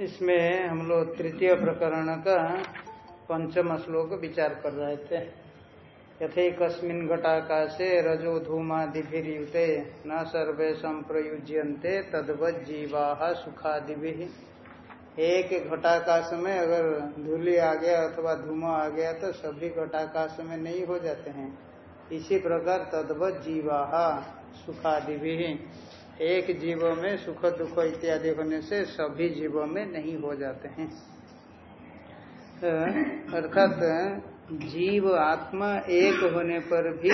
इसमें हम लोग तृतीय प्रकरण का पंचम श्लोक विचार कर रहे थे। यथे कस्मिन घटाकाशे रजो धूमादिभिर्युते, न सर्वे संप्रयुज्यन्ते तद्वत जीवा सुखादि एक घटाकाश में अगर धूलि आ गया अथवा धूमा आ गया तो सभी घटाकाश में नहीं हो जाते हैं। इसी प्रकार तद्वत जीवा सुखादि भी एक जीव में सुख दुख इत्यादि होने से सभी जीवों में नहीं हो जाते हैं। अर्थात जीव आत्मा एक होने पर भी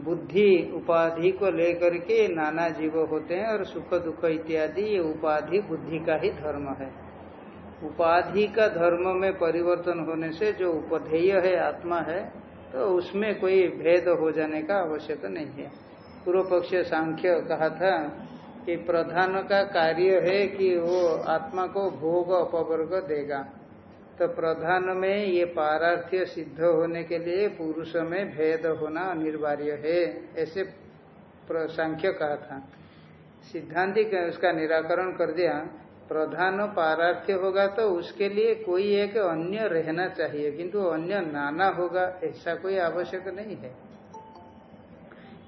बुद्धि उपाधि को लेकर के नाना जीव होते हैं और सुख दुख इत्यादि ये उपाधि बुद्धि का ही धर्म है। उपाधि का धर्म में परिवर्तन होने से जो उपधेय है आत्मा है तो उसमें कोई भेद हो जाने का आवश्यक नहीं है। पूर्व पक्ष सांख्य कहा था कि प्रधान का कार्य है कि वो आत्मा को भोग अपवर्ग देगा। तो प्रधान में ये पारार्थ्य सिद्ध होने के लिए पुरुष में भेद होना अनिवार्य है, ऐसे सांख्य कहा था। सिद्धांति उसका निराकरण कर दिया, प्रधान पारार्थ्य होगा तो उसके लिए कोई एक अन्य रहना चाहिए, किंतु अन्य नाना होगा, ऐसा कोई आवश्यक नहीं है।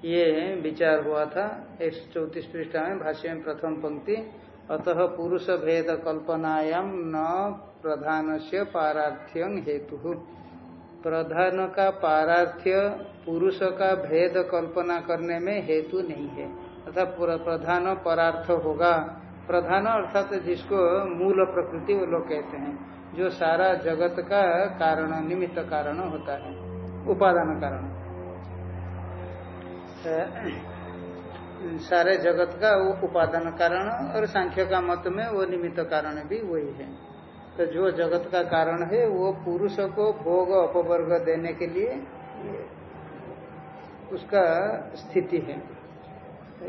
ये विचार हुआ था एक सौ चौतीस पृष्ठा में भाष्य में प्रथम पंक्ति, अतः पुरुष भेद कल्पनायाम न प्रधान से पारार्थ्य हेतु। प्रधान का पारार्थ्य पुरुष का भेद कल्पना करने में हेतु नहीं है। अर्थात प्रधान परार्थ होगा। प्रधान अर्थात जिसको मूल प्रकृति वो लोग कहते हैं, जो सारा जगत का कारण, निमित्त कारण होता है, उपादान कारण। सारे जगत का वो उपादान कारण और सांख्य का मत में वो निमित्त कारण भी वही है। तो जो जगत का कारण है, वो पुरुष को भोग अपवर्ग देने के लिए उसका स्थिति है।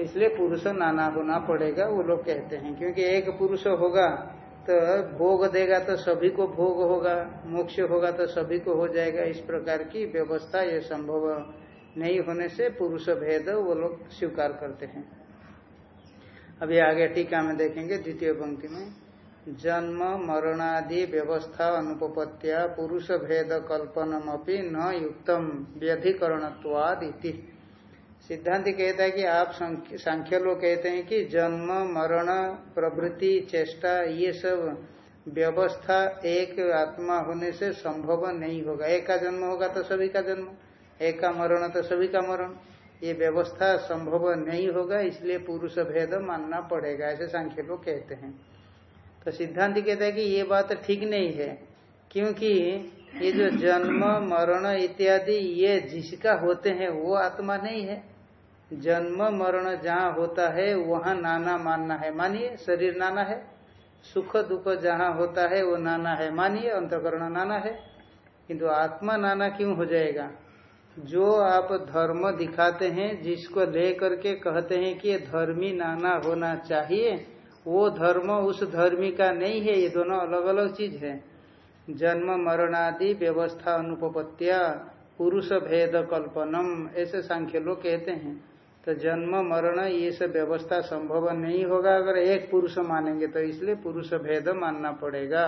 इसलिए पुरुष नाना होना पड़ेगा, वो लोग कहते हैं। क्योंकि एक पुरुष होगा तो भोग देगा तो सभी को भोग होगा, मोक्ष होगा तो सभी को हो जाएगा। इस प्रकार की व्यवस्था ये संभव नहीं होने से पुरुष भेद वो लोग स्वीकार करते हैं। अभी आगे टीका में देखेंगे द्वितीय पंक्ति में। जन्म, मरणादि, व्यवस्था अनुपत्या पुरुष भेद कल्पनमपि न युक्तम, व्यधिकरणत्वाद इति। सिद्धांत कहता है कि आप सांख्य लोग कहते हैं कि जन्म, मरण, प्रवृत्ति, चेष्टा, ये सब व्यवस्था एक आत्मा होने से संभव नहीं होगा। एक का जन्म होगा तो सभी का जन्म। एक का मरण तो सभी का मरण। ये व्यवस्था संभव नहीं होगा, इसलिए पुरुष भेद मानना पड़ेगा, ऐसे सांख्य लोग कहते हैं। तो सिद्धांत कहता है कि ये बात ठीक नहीं है, क्योंकि ये जो जन्म, मरण इत्यादि, ये जिसका होते हैं, वो आत्मा नहीं है। जन्म, मरण जहाँ होता है, वहाँ नाना मानना है। मानिए, शरीर नाना है। सुख, दुख जहाँ होता है, वो नाना है। मानिए, अंतकरण नाना है। किंतु आत्मा नाना क्यों हो जाएगा? जो आप धर्म दिखाते हैं, जिसको ले करके कहते हैं कि ये धर्मी नाना होना चाहिए, वो धर्म उस धर्मी का नहीं है, ये दोनों अलग अलग चीज़ है। जन्म मरणादि व्यवस्था अनुपत्या पुरुष भेद, कल्पनम, ऐसे सांख्य लोग कहते हैं। तो जन्म, मरण, ये सब व्यवस्था संभव नहीं होगा, अगर एक पुरुष मानेंगे तो इसलिए पुरुष भेद मानना पड़ेगा।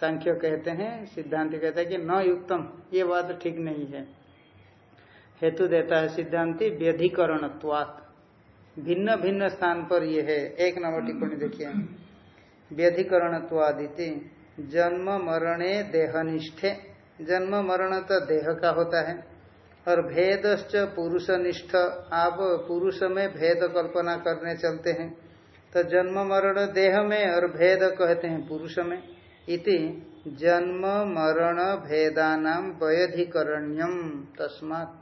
सांख्य कहते हैं, सिद्धांत कहते हैं कि न युक्तम, ये बात ठीक नहीं है। हेतु देता है सिद्धांति व्यधिकरण भिन्न भिन्न स्थान पर यह है। एक नंबर टिप्पणी देखिए। व्यधिकरणत्वादिति। जन्म, मरणे, देहनिष्ठे। जन्म, मरण तो देह का होता है। और भेदश्च पुरुष निष्ठ आप पुरुष में भेद कल्पना करने चलते हैं। तो जन्म, मरण, देह में और भेद कहते हैं पुरुष में। इति जन्म, मरण भेदानाम व्यधिकरण्यम तस्मात।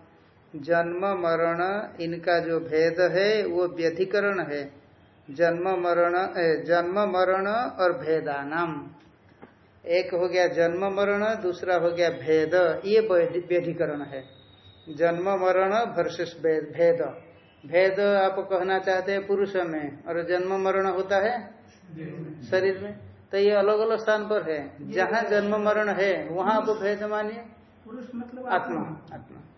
जन्म मरण इनका जो भेद है वो व्यधिकरण है। जन्म मरण जन्म मरण और भेदानाम। एक हो गया जन्म मरण दूसरा हो गया भेद। ये व्यधिकरण है। जन्म मरण वर्सेस भेद भेद। आप कहना चाहते हैं पुरुष में और जन्म मरण होता है? शरीर में। तो ये अलग अलग स्थान पर है। जहाँ जन्म मरण है वहाँ आप भेद मानिए। पुरुष मतलब आत्मा। आत्मा।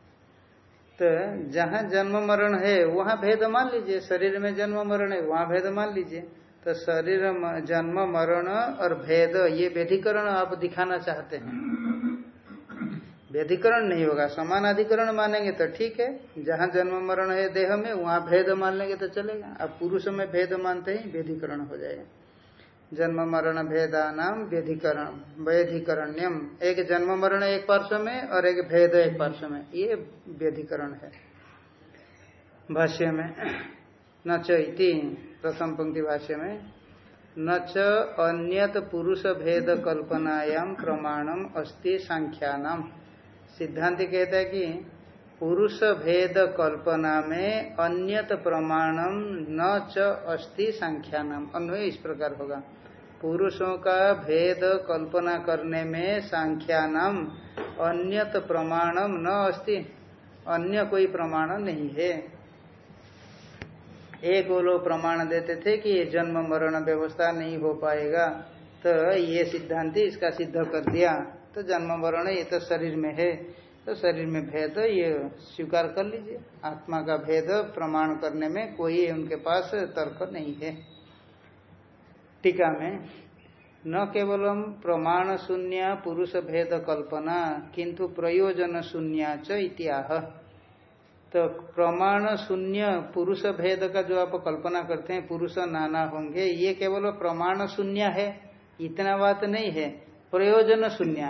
तो जहाँ जन्म मरण है, वहाँ भेद मान लीजिए। शरीर में जन्म मरण है, वहाँ भेद मान लीजिए। तो शरीर जन्म मरण और भेद, ये व्यधिकरण आप दिखाना चाहते हैं। व्यधिकरण नहीं होगा, समान अधिकरण मानेंगे तो ठीक है। जहाँ जन्म मरण है देह में, वहाँ भेद मान लेंगे तो चलेगा। अब पुरुष में भेद मानते ही व्यधिकरण हो जाएगा। जन्म मरण भेदा नाम व्यधिकरण, व्यधिकरण्यम। एक जन्म मरण एक पार्श्व में और एक भेद एक पार्श्व में। ये व्यधिकरण है। भाष्य में, न चैती प्रथम पंक्ति भाष्य में, न अन्यत पुरुष भेद कल्पनायाम प्रमाणम अस्ति सांख्यानाम सिद्धांत कहता है कि पुरुष भेद कल्पना में अन्यत प्रमाणम न च अस्ति सांख्यानाम अन्वय इस प्रकार होगा। पुरुषों का भेद कल्पना करने में सांख्यानाम, अन्यत प्रमाणम न अस्ति। अन्य कोई प्रमाण नहीं है। एक वो लोग प्रमाण देते थे कि ये जन्म मरण व्यवस्था नहीं हो पाएगा। तो ये सिद्धांति इसका सिद्ध कर दिया। तो जन्म मरण ये तो शरीर में है। तो शरीर में भेद ये स्वीकार कर लीजिए। आत्मा का भेद प्रमाण करने में कोई उनके पास तर्क नहीं है। टीका में, न केवलम प्रमाण शून्य, पुरुष भेद कल्पना, किंतु प्रयोजन शून्य च इत्याह। तो प्रमाण शून्य, पुरुष भेद का जो आप कल्पना करते हैं, पुरुष नाना होंगे, ये केवल प्रमाण शून्य है? इतना बात नहीं है। प्रयोजन शून्य।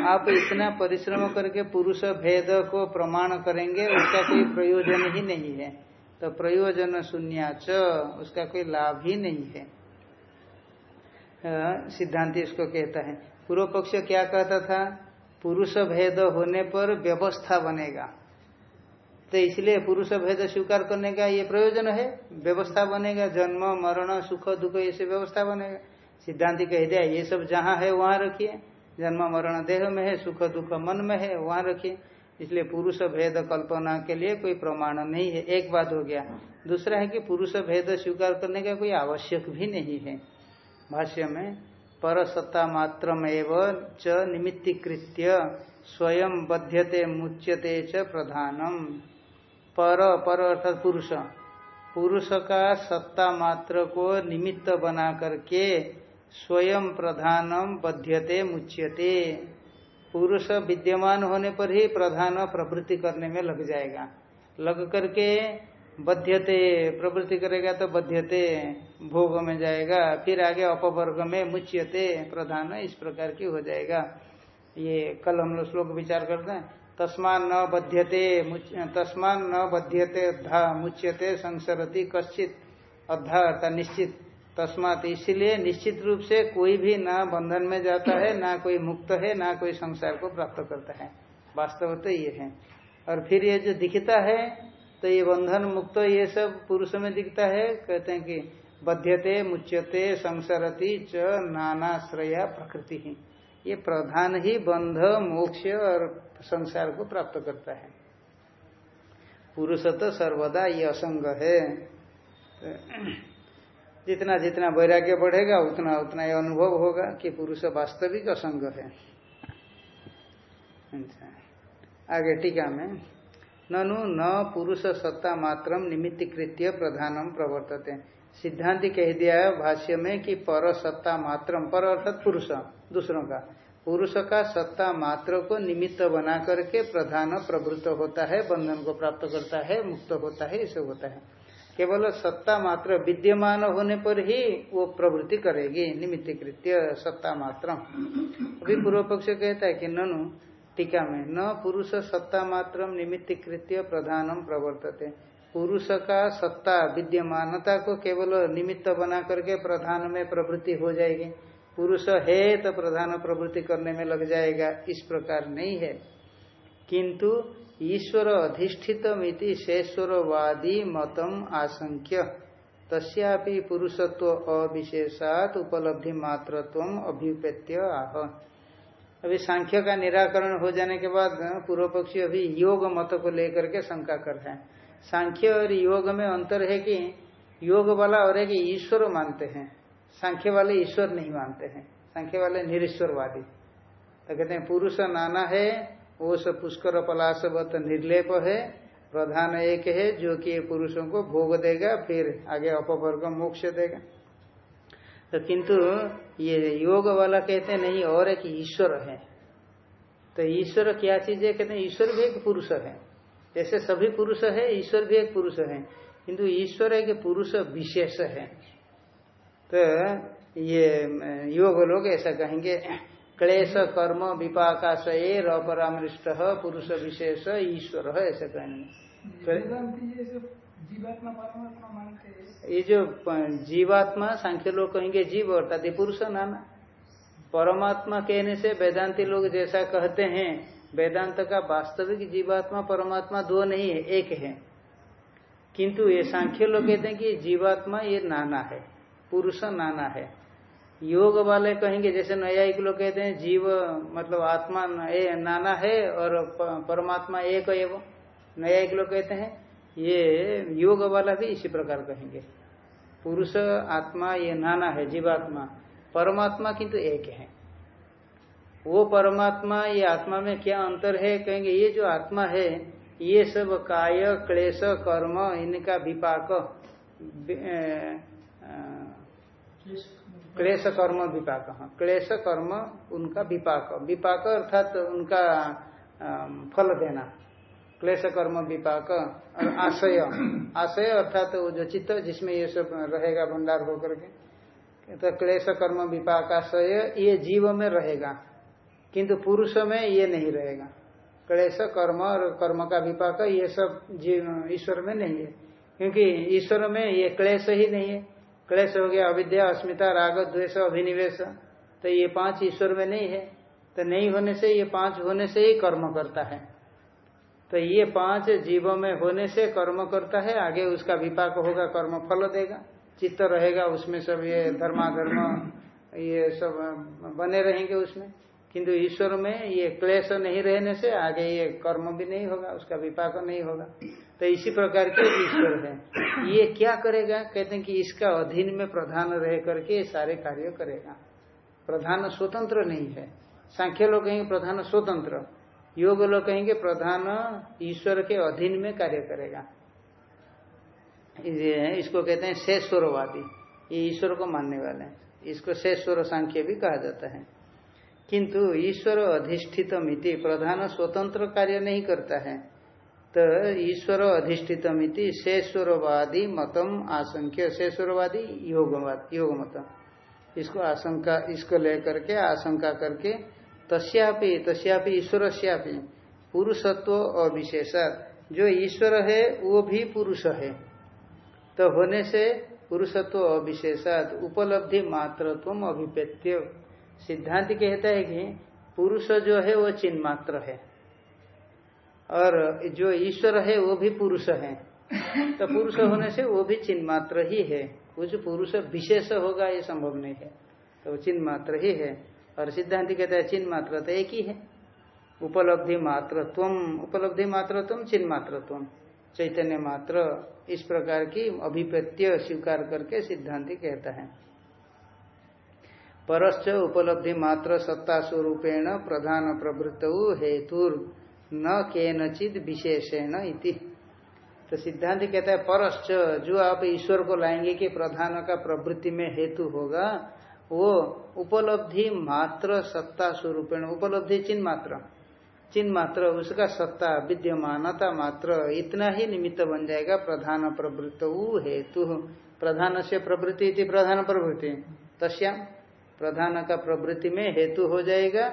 आप इतना परिश्रम करके पुरुष भेद को प्रमाण करेंगे, उसका कोई प्रयोजन ही नहीं है। तो प्रयोजन शून्य च, उसका कोई लाभ ही नहीं है। सिद्धांति इसको कहता है। पूर्व पक्ष क्या कहता था? पुरुष भेद होने पर व्यवस्था बनेगा। तो इसलिए पुरुष भेद स्वीकार करने का ये प्रयोजन है। व्यवस्था बनेगा, जन्म, मरण, सुख, दुख ऐसे व्यवस्था बनेगा। सिद्धांति कह दिया, ये सब जहाँ है, वहाँ रखिए। जन्म, मरण, देह में है, सुख, दुख, मन में है, वहाँ रखिए। इसलिए पुरुष भेद कल्पना के लिए कोई प्रमाण नहीं है, एक बात हो गया। दूसरा है कि पुरुष भेद स्वीकार करने का कोई आवश्यक भी नहीं है। भाष्य में, पर सत्ता मात्र च निमित्तीकृत्य स्वयं बध्यते मुच्यते च प्रधानम। पर पर अर्थात पुरुष। पुरुष का सत्ता मात्र को निमित्त बना करके स्वयं प्रधानम बध्यते मुच्यते। पुरुष विद्यमान होने पर ही प्रधान प्रवृत्ति करने में लग जाएगा। लग करके बध्यते, प्रवृत्ति करेगा तो बध्यते, भोग में जाएगा, फिर आगे अपवर्ग में मुच्यते, प्रधान इस प्रकार की हो जाएगा। ये कल हम लोग श्लोक विचार करते हैं, तस्मान न बध्यते तस्मान न बध्यते मुच्यते, संसरती कश्चित, अद्धा अर्थात निश्चित। तस्मात इसलिए निश्चित रूप से कोई भी ना बंधन में जाता है, ना कोई मुक्त है, ना कोई संसार को प्राप्त करता है। वास्तव तो ये है। और फिर ये जो दिखता है तो ये बंधन मुक्त ये सब पुरुष में दिखता है। कहते हैं कि बध्यते, मुच्यते, संसरती च नानाश्रया प्रकृति। ही ये प्रधान ही बंध, मोक्ष और संसार को प्राप्त करता है। पुरुष तो सर्वदा ये असंग है। जितना जितना वैराग्य बढ़ेगा, उतना उतना ये अनुभव होगा कि पुरुष वास्तविक असंग है। अच्छा। आगे टीका में, ननु न पुरुष सत्ता मात्रम निमित्तीकृत्य प्रधानम प्रवर्तते। सिद्धांति कह दिया है भाष्य में कि पर सत्ता मात्रम, पर अर्थात पुरुष, दूसरों का। पुरुष का सत्ता मात्र को निमित्त बना करके प्रधान प्रवृत्त होता है, बंधन को प्राप्त करता है, मुक्त होता है, ये सब होता है। केवल सत्ता मात्र विद्यमान होने पर ही वो प्रवृत्ति करेगी निमित्त कृत्य सत्ता मात्र अभी पूर्व पक्ष कहता है कि ननु, टीका में, न पुरुष सत्ता मात्र निमित्त कृत्य प्रधानम प्रवर्तते। पुरुष का सत्ता विद्यमानता को केवल निमित्त बना करके प्रधान में प्रवृत्ति हो जाएगी। पुरुष है तो प्रधान प्रवृत्ति करने में लग जाएगा, इस प्रकार नहीं है। किंतु ईश्वर अधिष्ठित मिति शेश्वरवादी मतम आशंक्य। तस्यापि पुरुषत्व अविशेषात उपलब्धि मात्रत्व अभ्युपेत्य आह। अभी सांख्य का निराकरण हो जाने के बाद पूर्व पक्षी अभी योग मत को लेकर के शंका कर रहे हैं। सांख्य और योग में अंतर है कि योग वाला और एक ईश्वर मानते हैं। सांख्य वाले ईश्वर नहीं मानते हैं। सांख्य वाले निरीश्वरवादी। तो कहते हैं, पुरुष नाना है सब पुष्कर पलाशवत निर्लेप है। प्रधान एक है जो कि पुरुषों को भोग देगा, फिर आगे अपवर्ग मोक्ष देगा। तो किंतु ये योग वाला कहते नहीं, और एक ईश्वर है। तो ईश्वर क्या चीज़ है? कहते हैं, ईश्वर भी एक पुरुष है। जैसे सभी पुरुष है, ईश्वर भी एक पुरुष है। किंतु ईश्वर एक पुरुष विशेष है। तो ये योग लोग ऐसा कहेंगे क्लेश कर्म विपाकाश अपरामृष्ट पुरुष विशेष ईश्वर है। ऐसा कहेंगे ये जो जीवात्मा सांख्य लोग कहेंगे जीव अर्थात पुरुष नाना। परमात्मा कहने से वेदांति लोग जैसा कहते हैं वेदांत का वास्तविक जीवात्मा परमात्मा दो नहीं है एक है। किंतु ये सांख्य लोग कहते हैं कि जीवात्मा ये नाना है पुरुष नाना है। योग वाले कहेंगे जैसे न्यायिक लोग कहते हैं जीव मतलब आत्मा ए, नाना है और परमात्मा एक एवं न्यायिक लोग कहते हैं ये योग वाला भी इसी प्रकार कहेंगे। पुरुष आत्मा ये नाना है जीवात्मा। परमात्मा किंतु तो एक है। वो परमात्मा ये आत्मा में क्या अंतर है कहेंगे ये जो आत्मा है ये सब काय क्लेश कर्म इनका विपाक क्लेश कर्म विपाक। क्लेश कर्म उनका विपाक। विपाक अर्थात उनका फल देना। क्लेश कर्म विपाक और आशय। आशय अर्थात वो जो चित्त जिसमें ये सब रहेगा, भंडार होकर के। तो क्लेश कर्म विपाक आशय ये जीव में रहेगा, किंतु पुरुष में ये नहीं रहेगा। क्लेश कर्म और कर्म का विपाक ये सब जीव, ईश्वर में नहीं है। क्योंकि ईश्वर में ये क्लेश ही नहीं है। क्लेश हो गया, अविद्या, अस्मिता, राग, द्वेष, अभिनिवेश तो ये पाँच ईश्वर में नहीं है। तो नहीं होने से ये पाँच होने से ही कर्म करता है। तो ये पाँच जीवों में होने से कर्म करता है, आगे उसका विपाक होगा, कर्म फल देगा। चित्त रहेगा, उसमें सब ये धर्माधर्म ये सब बने रहेंगे उसमें। किंतु ईश्वर में ये क्लेश नहीं रहने से आगे ये कर्म भी नहीं होगा, उसका विपाक नहीं होगा। तो इसी प्रकार के ईश्वर है। ये क्या करेगा? कहते हैं कि इसका अधीन में प्रधान रह करके सारे कार्य करेगा। प्रधान स्वतंत्र नहीं है। सांख्य लोग कहेंगे प्रधान स्वतंत्र। योग लोग कहेंगे प्रधान ईश्वर के अधीन में कार्य करेगा। इसको कहते हैं शेषवरवादी ये ईश्वर को मानने वाले हैं। इसको शेषवर सांख्य भी कहा जाता है। किंतु ईश्वर अधिष्ठित मिति प्रधान स्वतंत्र कार्य नहीं करता है। तो ईश्वर अधिष्ठित मिति शेषवरवादी मतम आशंक्य शेषवरवादी योगवाद योग मत इसको आशंका इसको लेकर के आशंका करके तस्यापि तस्यापि ईश्वर से पुरुषत्व अविशेष। जो ईश्वर है, वो भी पुरुष है। तो होने से पुरुषत्व अविशेषात उपलब्धि मात्रत्व अभिपेत्य सिद्धांत कहता है कि पुरुष जो है, वो चिन्ह मात्र है। और जो ईश्वर है, वो भी पुरुष है। तो पुरुष होने से वो भी चिन्ह मात्र ही है। कुछ पुरुष विशेष होगा, ये संभव नहीं है। तो चिन्ह मात्र ही है। और सिद्धांत कहता है, चिन्ह मात्र तो एक ही है। उपलब्धि मात्र तुम उपलब्धि मात्र तुम चिन्ह मात्र तुम चैतन्य मात्र इस प्रकार की अभिप्रत्य स्वीकार करके सिद्धांति कहता है। परश्च उपलब्धि मात्र सत्ता स्वरूपेण प्रधान प्रवृत्त हेतु न केनचित विशेषण इति। तो सिद्धांत कहता है, परश्च जो आप ईश्वर को लाएँगे कि प्रधान का प्रवृत्ति में हेतु होगा, वो उपलब्धि मात्र सत्ता स्वरूप उपलब्धि चिन्ह मात्र। चिन्ह मात्र, उसका सत्ता विद्यमानता मात्र, इतना ही निमित्त बन जाएगा प्रधान प्रवृत्त हेतु। प्रधान से प्रवृत्ति प्रधान प्रवृत्ति। तस्या प्रधान का प्रवृत्ति में हेतु हो जाएगा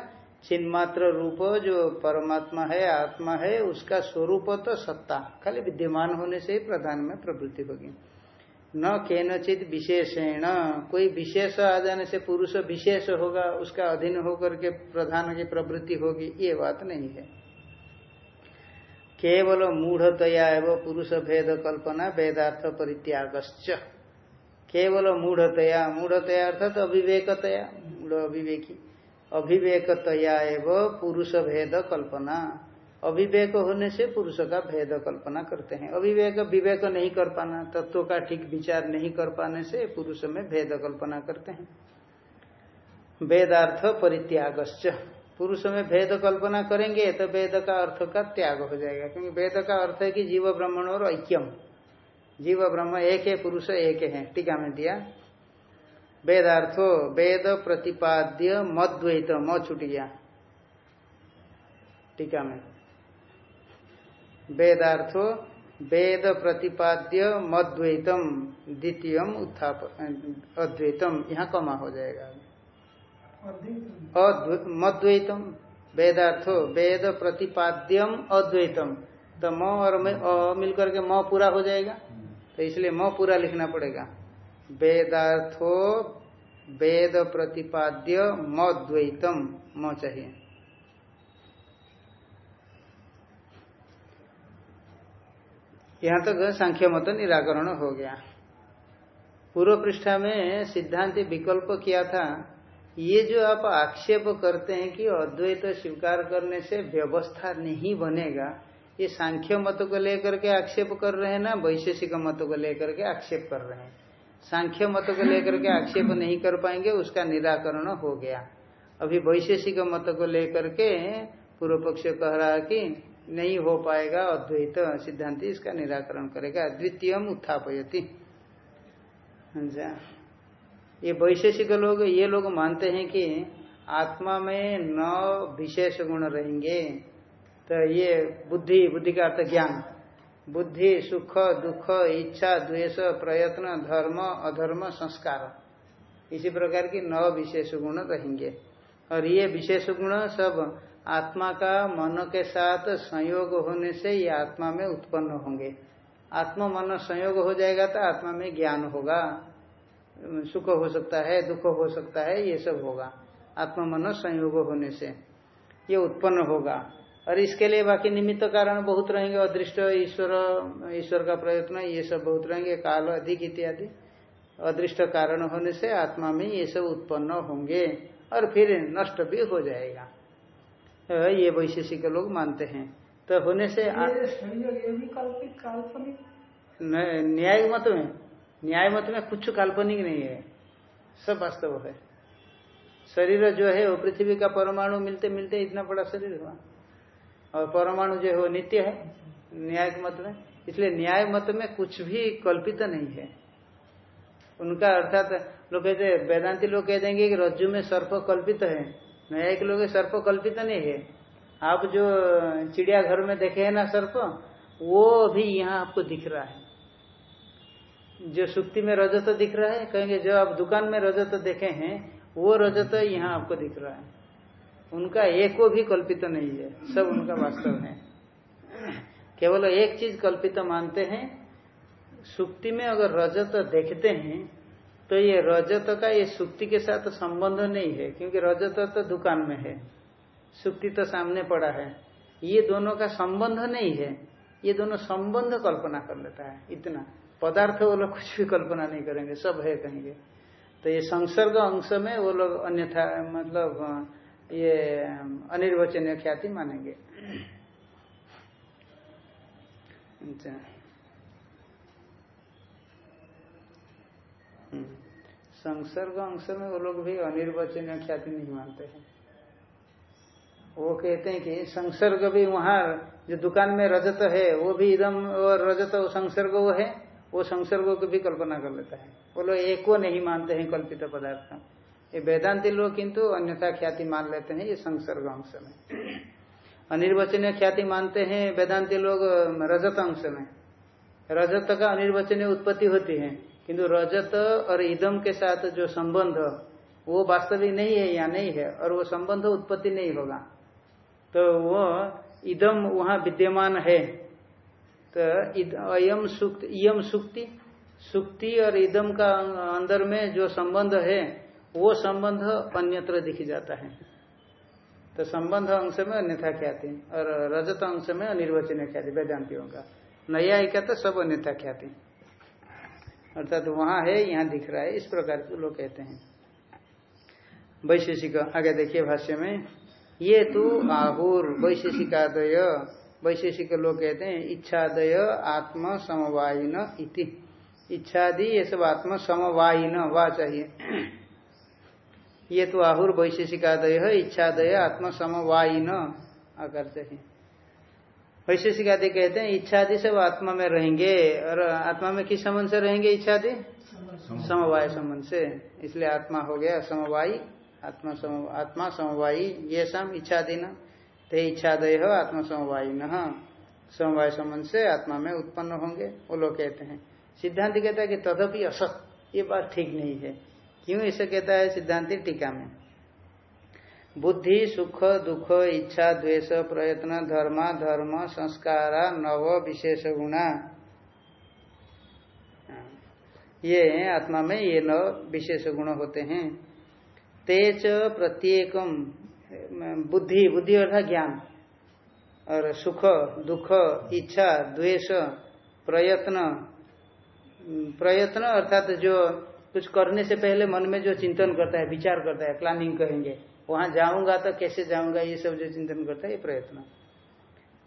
चिन्ह मात्र रूप जो परमात्मा है, आत्मा है, उसका स्वरूप तो सत्ता। खाली विद्यमान होने से ही प्रधान में प्रवृत्ति होगी। न केनचित विशेषण। कोई विशेष आ जाने से पुरुष विशेष होगा, उसका अधीन होकर के प्रधान की प्रवृत्ति होगी, ये बात नहीं है। केवल मूढ़तया एवं पुरुष भेद कल्पना वेदार्थ परित्याग केवल मूढ़तया। मूढ़तया अर्थात अभिवेकतया मूढ़ अभिवेकी अभिवेकतया एवं पुरुष भेद कल्पना। अभिवेक होने से पुरुष का भेद कल्पना करते हैं। अभिवेक, विवेक नहीं कर पाना, तत्व का ठीक विचार नहीं कर पाने से पुरुष में भेद कल्पना करते हैं। वेदार्थ परित्याग पुरुष में भेद कल्पना करेंगे तो वेद का अर्थ का त्याग हो जाएगा, क्योंकि वेद का अर्थ है कि जीव ब्राह्मण और ऐक्यम। जीव ब्रह्म एक है, पुरुष एक है, टीका में दिया। वेदार्थो वेद प्रतिपाद्य मद्वैत म छुट गया। टीका में। वेदार्थो वेद प्रतिपाद्य मद्वैतम द्वितीय उत्थाप, अद्वैतम, यहाँ कमा हो जाएगा। मद्वैतम, वेदार्थो वेद प्रतिपाद्यम अद्वैतम तो म और मिलकर के म पूरा हो जाएगा। तो इसलिए म पूरा लिखना पड़ेगा। वेदार्थो वेद प्रतिपाद्य मद्वैतम। म चाहिए। यहाँ तक तो सांख्य मत निराकरण हो गया। पूर्व पृष्ठा में सिद्धांत विकल्प किया था। ये जो आप आक्षेप करते हैं कि अद्वैत स्वीकार करने से व्यवस्था नहीं बनेगा, ये सांख्य मत को लेकर के आक्षेप कर रहे हैं ना? वैशेषिक मत को लेकर के आक्षेप कर रहे हैं। सांख्य मत को लेकर के आक्षेप नहीं कर पाएँगे, उसका निराकरण हो गया। अभी वैशेषिक मत को लेकर के पूर्व पक्ष कह रहा है कि नहीं हो पाएगा अद्वैत सिद्धांति, इसका निराकरण करेगा। द्वितीय उत्थापयति। ये वैशेषिक लोग, ये लोग मानते हैं कि आत्मा में नौ विशेष गुण रहेंगे। तो ये बुद्धि बुद्धि का अर्थ ज्ञान। बुद्धि, सुख, दुख, इच्छा, द्वेष, प्रयत्न, धर्म, अधर्म, संस्कार। इसी प्रकार की नौ विशेष गुण रहेंगे। और ये विशेष गुण सब आत्मा का मन के साथ संयोग होने से ये आत्मा में उत्पन्न होंगे। आत्मा मन संयोग हो जाएगा तो आत्मा में ज्ञान होगा। सुख हो सकता है, दुख हो सकता है, ये सब होगा। आत्मा मन संयोग होने से ये उत्पन्न होगा। और इसके लिए बाकी निमित्त कारण बहुत रहेंगे अदृष्ट ईश्वर ईश्वर का प्रयत्न ये सब बहुत रहेंगे काल अधिक इत्यादि। अदृष्ट कारण होने से आत्मा में ये सब उत्पन्न होंगे और फिर नष्ट भी हो जाएगा। ये वैशेषिक लोग मानते हैं। तो होने से न्याय मत में न्याय मत में कुछ काल्पनिक नहीं है। सब वास्तव है। शरीर जो है वो पृथ्वी का परमाणु मिलते मिलते इतना बड़ा शरीर हुआ। और परमाणु जो है वो नित्य है, न्याय मत में। इसलिए न्याय मत में कुछ भी कल्पित नहीं है। उनका अर्थात लोग कहते वेदांति लोग कह देंगे कि रज्जु में सर्प कल्पित है। न्यायिक लोग सर्प कल्पित नहीं है। आप जो चिड़ियाघर में देखे है ना सर्प, वो भी यहाँ आपको दिख रहा है। जो सुक्ति में रजत दिख रहा है, कहेंगे जो आप दुकान में रजत देखे हैं, वो रजत यहाँ आपको दिख रहा है। उनका एक भी कल्पित नहीं है, सब उनका वास्तव है। केवल एक चीज़ कल्पित मानते हैं, सुक्ति में अगर रजत देखते हैं तो ये रजत का ये सुक्ति के साथ संबंध नहीं है, क्योंकि रजत तो दुकान में है, सुक्ति तो सामने पड़ा है। ये दोनों का संबंध नहीं है, ये दोनों संबंध कल्पना कर लेता है, इतना। पदार्थ वो लोग कुछ भी कल्पना नहीं करेंगे, सब है कहेंगे। तो ये संसर्ग अंश में वो लोग अन्यथा मतलब ये अनिर्वचनीय ख्याति मानेंगे। अच्छा। संसर्ग अंश में वो लोग भी अनिर्वचनीय ख्याति नहीं मानते हैं। वो कहते हैं कि संसर्ग भी वहाँ जो दुकान में रजत है, वो भी एकदम और रजत संसर्ग वो है, वो संसर्ग को भी कल्पना कर लेता है। वो लोग एक को नहीं मानते हैं कल्पित पदार्थ ये वेदांति लोग किंतु अन्यथा ख्याति मान लेते हैं ये संसर्ग अंश में। अनिर्वचनीय ख्याति मानते हैं वेदांति लोग रजत अंश में। रजत का अनिर्वचनीय उत्पत्ति होती है, किंतु रजत और इदम के साथ जो संबंध, वो वास्तविक नहीं है या नहीं है, और वो संबंध उत्पत्ति नहीं होगा। तो वो इदम वहाँ विद्यमान है। तो अयम सुक्ति यम सुक्ति सुक्ति और इदम का अंदर में जो संबंध है वो संबंध अन्यत्र दिख जाता है। तो संबंध अंश में अन्यथा ख्याति, और रजत अंश में अनिर्वचनीय ख्याति, वेदांतियों का। नया ही कहते सब अन्यथा ख्याति। अर्थात वहाँ है, यहाँ दिख रहा है, इस प्रकार के लोग कहते हैं। वैशेषिक, आगे देखिए भाष्य में, ये तो आहुर, वैशेषिकादय। वैशेषिक लोग कहते हैं, इच्छादय आत्म समवायन इति। इच्छादि, ये सब आत्म समवायन वा चाहिए ये तो आहुर वैशेषिकादय है इच्छा इच्छादय आत्म समवायी न आकर से ही। वैशेषिकादि कहते हैं इच्छादि सब आत्मा में रहेंगे और आत्मा में किस संबंध से रहेंगे इच्छादि? समवाय। संबंध से। इसलिए आत्मा हो गया समवायी आत्मा सम, आत्मा समवायी ये सम इच्छादि न ते इच्छादय हो आत्मा समवायी न समवाय संबंध से आत्मा में उत्पन्न होंगे वो लोग कहते हैं। सिद्धांत कहता है कि तदपि असत ये बात ठीक नहीं है। क्यों इसे कहता है सिद्धांति टीका में? बुद्धि, सुख, दुख, इच्छा, द्वेष, प्रयत्न, धर्म धर्म, संस्कार, नव विशेष गुणा। ये आत्मा में ये नव विशेष गुण होते हैं। तेज प्रत्येकम, बुद्धि बुद्धि अर्थात ज्ञान। और सुख, दुख, इच्छा, द्वेष, प्रयत्न प्रयत्न अर्थात जो कुछ करने से पहले मन में जो चिंतन करता है विचार करता है प्लानिंग कहेंगे वहाँ जाऊँगा तो कैसे जाऊँगा ये सब जो चिंतन करता है ये प्रयत्न।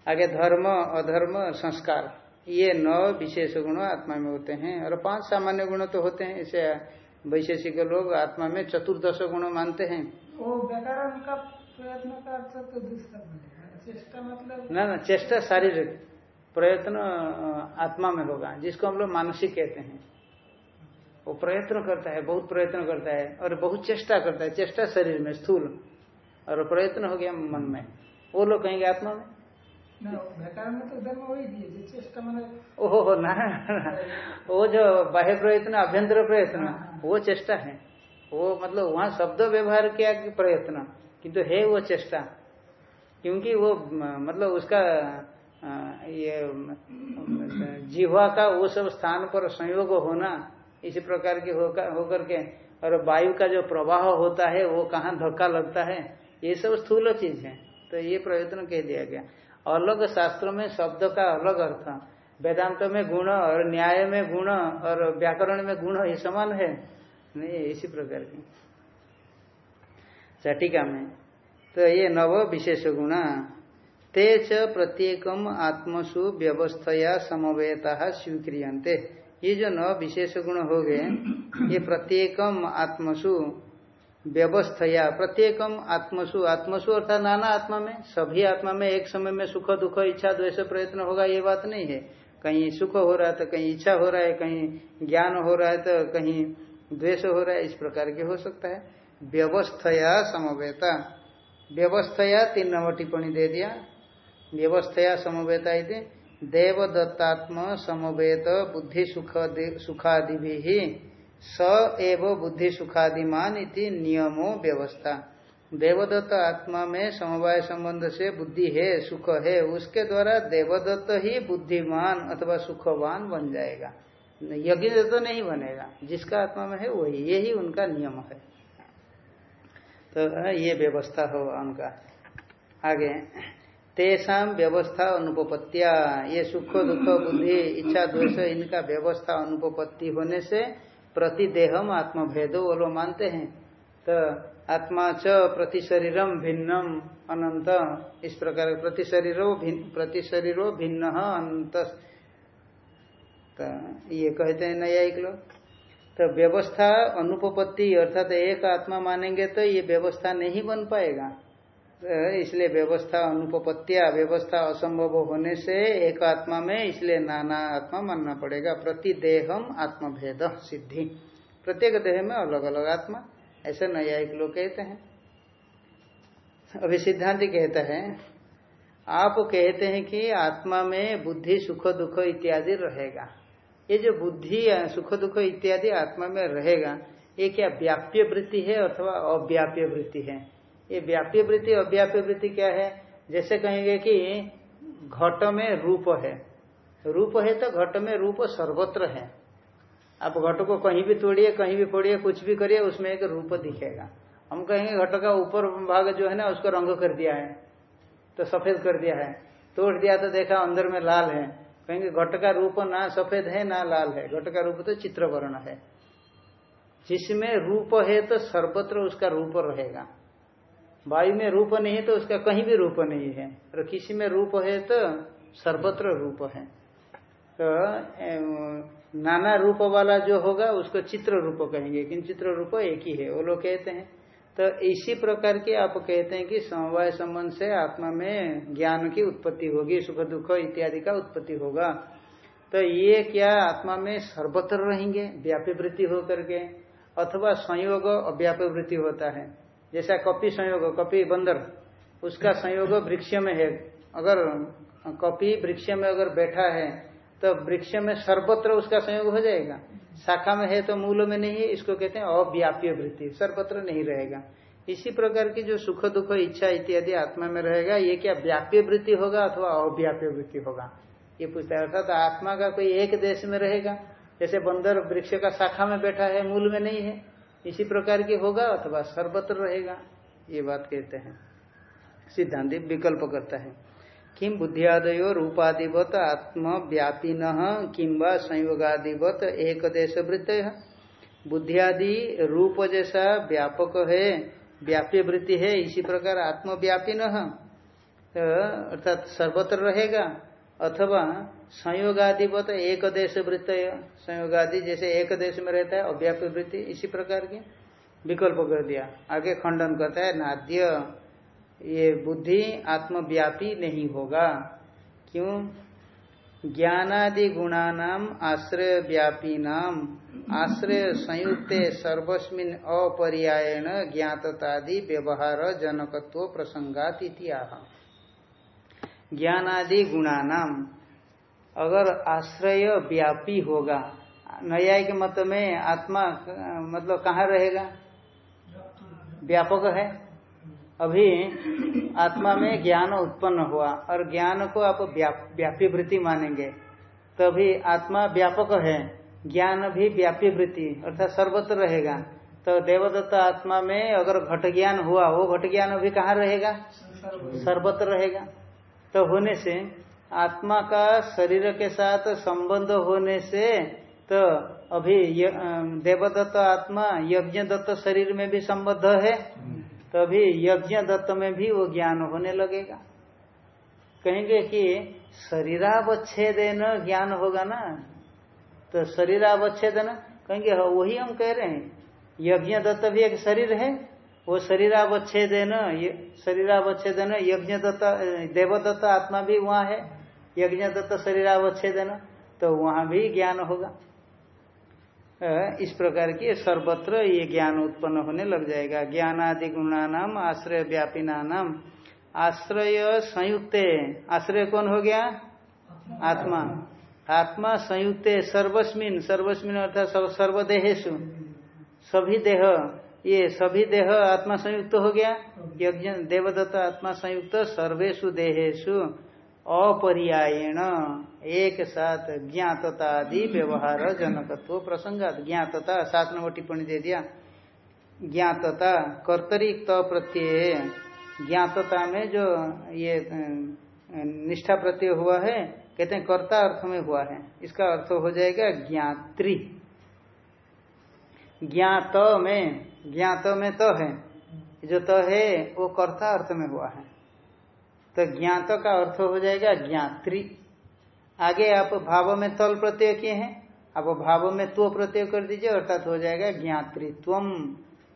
आगे धर्म अधर्म संस्कार ये नौ विशेष गुण आत्मा में होते हैं और पाँच सामान्य गुण तो होते हैं इसे वैशेषिक लोग आत्मा में चतुर्दश गुण मानते हैं। वो का प्रयत्न का अर्थ तो दूसरा चेष्टा मतलब? ना ना चेष्टा शारीरिक प्रयत्न आत्मा में होगा जिसको हम लोग मानसिक कहते हैं। वो प्रयत्न करता है बहुत प्रयत्न करता है और बहुत चेष्टा करता है चेष्टा शरीर में स्थूल। और प्रयत्न हो गया मन में। वो लोग कहेंगे आत्मा में? में तो ओहो हो ना। वो जो बाह्य प्रयत्न अभ्यंतर प्रयत्न। वो चेष्टा है। वो मतलब वहाँ शब्द व्यवहार किया कि प्रयत्न किंतु है वो चेष्टा। क्योंकि वो मतलब उसका ये जीवा का वो सब स्थान पर संयोग होना इसी प्रकार के होकर के, और वायु का जो प्रवाह होता है, वो कहाँ धक्का लगता है, ये सब स्थूल चीज़ है। तो ये प्रयत्न कह दिया गया। अलग शास्त्रों में शब्द का अलग अर्थ। वेदांत में गुण और न्याय में गुण और व्याकरण में गुण ये समान है। नहीं इसी प्रकार की। चटिका में। तो ये नव विशेष गुण। तेज प्रत्येकम आत्मसु व्यवस्थया समवेता स्वीक्रियंते ये जो नव विशेष गुण हो गए, ये प्रत्येकम आत्मसु व्यवस्थया, प्रत्येकम आत्मसु आत्मसु अर्थात नाना आत्मा में, सभी आत्मा में एक समय में सुख, दुख, इच्छा, द्वेष प्रयत्न होगा, ये बात नहीं है। कहीं सुख हो रहा है तो कहीं इच्छा हो रहा है, कहीं ज्ञान हो रहा है तो कहीं द्वेष हो रहा है, इस प्रकार के हो सकता है। व्यवस्थया समवेता। व्यवस्थया तीन नंबर टिप्पणी दे दिया। व्यवस्थया समवेता देवदत्तात्म समवेत बुद्धि सुख सुखादि भी स एव बुद्धि सुखादिमान इति नियमो व्यवस्था। देवदत्त आत्मा में समवाय संबंध से बुद्धि है, सुख है, उसके द्वारा देवदत्त ही बुद्धिमान अथवा सुखवान बन जाएगा। यज्ञ तो नहीं बनेगा, जिसका आत्मा में है वही, यही उनका नियम है। तो ये व्यवस्था हो उनका। आगे। तेषाम व्यवस्था अनुपत्तिया ये सुख दुख बुद्धि, इच्छा द्वेष, इनका व्यवस्था अनुपत्ति होने से प्रतिदेहम आत्मभेदो वो लोग मानते हैं। तो आत्मा च प्रति शरीरम भिन्नम अनंत इस प्रकार प्रति शरीरो प्रति शरीरो भिन्न अनंत तो ये कहते हैं न्यायिक लोग। तो व्यवस्था अनुपपत्ति अर्थात एक आत्मा मानेंगे तो ये व्यवस्था नहीं बन पाएगा। इसलिए व्यवस्था अनुपत्या व्यवस्था असंभव होने से एक आत्मा में इसलिए नाना आत्मा मानना पड़ेगा। प्रति देहम आत्मभेद, सिद्धि। प्रत्येक देह में अलग अलग आत्मा। ऐसे न्यायिक लोग कहते हैं। अभी सिद्धांत कहता है, आप कहते हैं कि आत्मा में बुद्धि, सुख, दुख इत्यादि रहेगा। ये जो बुद्धि, सुख, दुख इत्यादि आत्मा में रहेगा, ये क्या व्याप्य वृत्ति है अथवा अव्याप्य वृत्ति है? ये व्याप्य वृत्ति अव्याप्य वृत्ति क्या है? जैसे कहेंगे कि घट में रूप है। रूप है तो घट में रूप सर्वत्र है। आप घट को कहीं भी तोड़िए, कहीं भी फोड़िए, कुछ भी करिए, उसमें एक रूप दिखेगा। हम कहेंगे घट का ऊपर भाग जो है ना, उसको रंग कर दिया है तो सफ़ेद कर दिया है। तोड़ दिया तो देखा अंदर में लाल है। कहेंगे घट का रूप ना सफ़ेद है, ना लाल है। घट का रूप तो चित्र वर्ण है। जिसमें रूप है तो सर्वत्र उसका रूप रहेगा। वायु में रूप नहीं है तो उसका कहीं भी रूप नहीं है। और किसी में रूप है तो सर्वत्र रूप है। तो नाना रूप वाला जो होगा, उसको चित्र रूप कहेंगे किन चित्र रूप एक ही है, वो लोग कहते हैं। तो इसी प्रकार के आप कहते हैं कि समवाय संबंध से आत्मा में ज्ञान की उत्पत्ति होगी, सुख दुख इत्यादि का उत्पत्ति होगा। तो ये क्या आत्मा में सर्वत्र रहेंगे, व्यापी वृत्ति होकर के, अथवा संयोग अव्यापी वृत्ति होता है? जैसा कपी संयोग, कपी बंदर, उसका संयोग वृक्ष में है। अगर कपी वृक्ष में अगर बैठा है तो वृक्ष में सर्वत्र उसका संयोग हो जाएगा। शाखा में है तो मूल में नहीं है, इसको कहते हैं अव्याप्य वृत्ति, सर्वत्र नहीं रहेगा। इसी प्रकार की जो सुख, दुख, इच्छा इत्यादि आत्मा में रहेगा, ये क्या व्याप्य वृत्ति होगा अथवा अव्याप्य वृत्ति होगा? ये पूछता है, अर्थात आत्मा का कोई एक देश में रहेगा? जैसे बंदर वृक्ष का शाखा में बैठा है, मूल में नहीं है। इसी प्रकार की होगा अथवा सर्वत्र रहेगा, ये बात कहते हैं। सिद्धांत विकल्प करता है। किम बुद्धियादयो रूपादिवत न किम्बा संयोगादिवत एक देश वृत्त बुद्धियादि रूप जैसा व्यापक है, व्याप्य वृत्ति है, इसी प्रकार आत्मव्यापी न अर्थात सर्वत्र रहेगा। अथवा संयोगादिवत एक देश वृत्त संयोगादि जैसे एक देश में रहता है अव्याप्य वृत्ति, इसी प्रकार की विकल्प कर दिया। आगे खंडन करता है, नाद्य, ये बुद्धि आत्मव्यापी नहीं होगा। क्यों? ज्ञानादि गुणानाम आश्रय व्यापी नाम। आश्रय संयुक्त सर्वस्मिन अपर्यायण ज्ञाततादि व्यवहार जनकत्व प्रसंगात इतिहा ज्ञानादि गुणानाम। अगर आश्रय व्यापी होगा नया के मत में आत्मा मतलब कहाँ रहेगा? व्यापक है। अभी आत्मा में ज्ञान उत्पन्न हुआ और ज्ञान को आप व्यापी वृत्ति मानेंगे तो अभी आत्मा व्यापक है। ज्ञान भी व्यापी वृत्ति अर्थात सर्वत्र रहेगा। तो देवदत्त आत्मा में अगर घट ज्ञान हुआ वो घट ज्ञान अभी कहाँ रहेगा? सर्वत्र रहेगा। तो होने से आत्मा का शरीर के साथ संबंध होने से तो अभी देवदत्त आत्मा यज्ञ दत्त शरीर में भी संबद्ध है। तो अभी यज्ञ दत्त में भी वो ज्ञान होने लगेगा। कहेंगे कि शरीरावच्छेदन ज्ञान होगा ना? तो शरीरावच्छेदन कहेंगे हाँ, वही हम कह रहे हैं। यज्ञ दत्त भी एक शरीर है वो शरीरावच्छेदन यज्ञ दत्त देवदत्त आत्मा भी वहाँ है यज्ञ दत्त शरीरावच्छेदन तो वहाँ भी ज्ञान होगा। इस प्रकार की सर्वत्र ये ज्ञान उत्पन्न होने लग जाएगा। ज्ञान आदि गुणानाम, आश्रय व्यापी नाम आश्रय संयुक्त, आश्रय कौन हो गया? आत्मा। आत्मा संयुक्त, सर्वस्मिन सर्वस्मिन अर्थात सर्वदेहेशु सभी देह ये सभी देह आत्मा संयुक्त हो गया। यज्ञ, देवदत्त आत्मा संयुक्त सर्वेशु देहेशु अपर्यायण। एक साथ ज्ञातता आदि व्यवहार जनकत्व प्रसंगात। ज्ञातता, सात नंबर टिप्पणी दे दिया। ज्ञातता कर्तरिक प्रत्यय। ज्ञातता में जो ये निष्ठा प्रत्यय हुआ है, कहते हैं कर्ता अर्थ में हुआ है। इसका अर्थ हो जाएगा ज्ञात्री। ज्ञात में ज्ञात में तो है। जो तो है, वो कर्ता अर्थ में हुआ है। तो ज्ञात का अर्थ हो जाएगा ज्ञात्री। आगे आप भाव में तल प्रत्यय किए हैं, आप भाव में तो प्रत्यय कर दीजिए, अर्थात हो जाएगा ज्ञातृत्व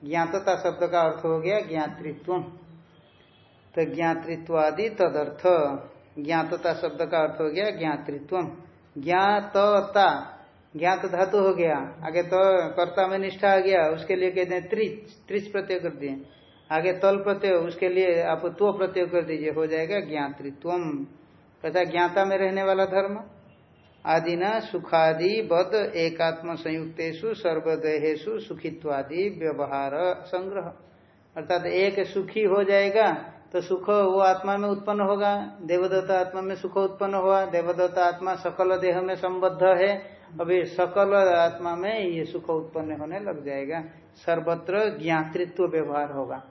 ज्ञातता शब्द का अर्थ हो गया ज्ञातृत्व तो ज्ञातृत्व आदि तदर्थ। ज्ञातता शब्द का अर्थ हो गया ज्ञातृत्व ज्ञातता। ज्ञात धातु हो गया। आगे तो कर्ता में निष्ठा आ गया, उसके लिए कहते हैं त्रिच त्रिच प्रत्यय कर दिए। आगे तल प्रत्यय, उसके लिए आप त्व प्रत्यय कर दीजिए, हो जाएगा ज्ञातृत्व कहता ज्ञाता में रहने वाला धर्म आदि न सुखादि बद एकात्म संयुक्तेशु सर्वदेहेशु सुखित्वादि व्यवहार संग्रह। अर्थात एक सुखी हो जाएगा तो सुख वो आत्मा में उत्पन्न होगा। देवदत्ता आत्मा में सुख उत्पन्न हुआ, देवदत्ता आत्मा सकल देह में संबद्ध है अभी सकल आत्मा में ये सुख उत्पन्न होने लग जाएगा। सर्वत्र ज्ञातृत्व व्यवहार होगा।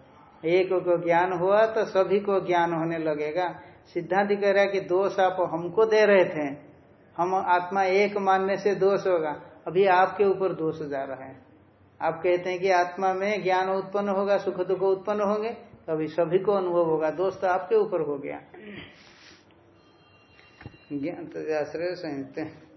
एक को ज्ञान हुआ तो सभी को ज्ञान होने लगेगा। सिद्धांत कह रहा है कि दोष आप हमको दे रहे थे। हम आत्मा एक मानने से दोष होगा। अभी आपके ऊपर दोष जा रहा है। आप कहते हैं कि आत्मा में ज्ञान उत्पन्न होगा, सुख दुख उत्पन्न होंगे अभी सभी को अनुभव होगा। दोष तो आपके ऊपर हो गया। ज्ञान तो आश्रय संयुक्त